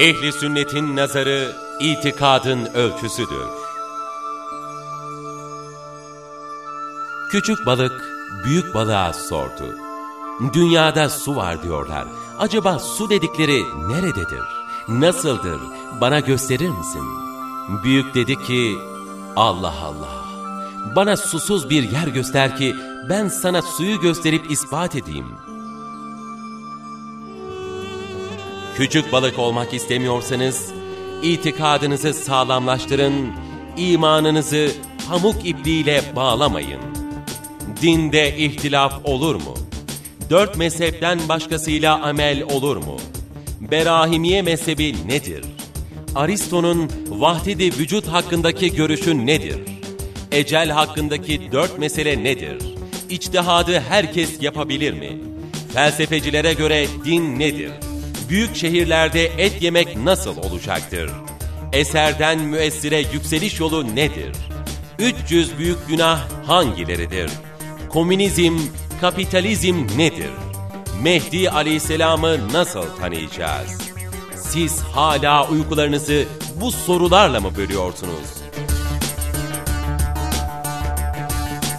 Ehli sünnetin nazarı itikadın ölçüsüdür. Küçük balık büyük balığa sordu. Dünyada su var diyorlar. Acaba su dedikleri nerededir? Nasıldır? Bana gösterir misin? Büyük dedi ki, Allah Allah. Bana susuz bir yer göster ki ben sana suyu gösterip ispat edeyim. Küçük balık olmak istemiyorsanız, itikadınızı sağlamlaştırın, imanınızı pamuk ipliğiyle bağlamayın. Dinde ihtilaf olur mu? Dört mezhepten başkasıyla amel olur mu? Berahimiye mezhebi nedir? Aristo'nun vahdidi vücut hakkındaki görüşü nedir? Ecel hakkındaki dört mesele nedir? İçtihadı herkes yapabilir mi? Felsefecilere göre din nedir? Büyük şehirlerde et yemek nasıl olacaktır? Eserden müessire yükseliş yolu nedir? 300 büyük günah hangileridir? Komünizm, kapitalizm nedir? Mehdi Aleyhisselam'ı nasıl tanıyacağız? Siz hala uykularınızı bu sorularla mı bölüyorsunuz?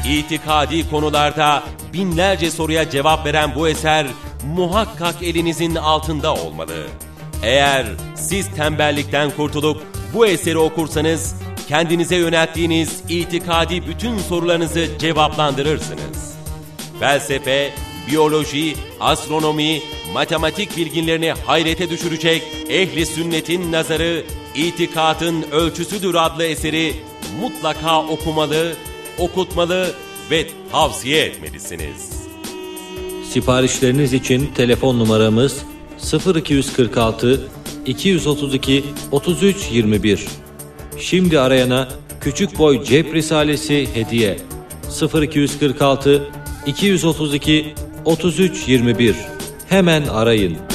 İtikadi konularda binlerce soruya cevap veren bu eser muhakkak elinizin altında olmalı. Eğer siz tembellikten kurtulup bu eseri okursanız kendinize yönelttiğiniz itikadi bütün sorularınızı cevaplandırırsınız. Felsefe, biyoloji, astronomi, matematik bilginlerini hayrete düşürecek ehli sünnetin nazarı İtikadın Ölçüsüdür adlı eseri mutlaka okumalı, okutmalı ve tavsiye etmelisiniz. Siparişleriniz için telefon numaramız 0246 232 33 21. Şimdi arayana küçük boy cep risalesi hediye 0246 232 33 21. Hemen arayın.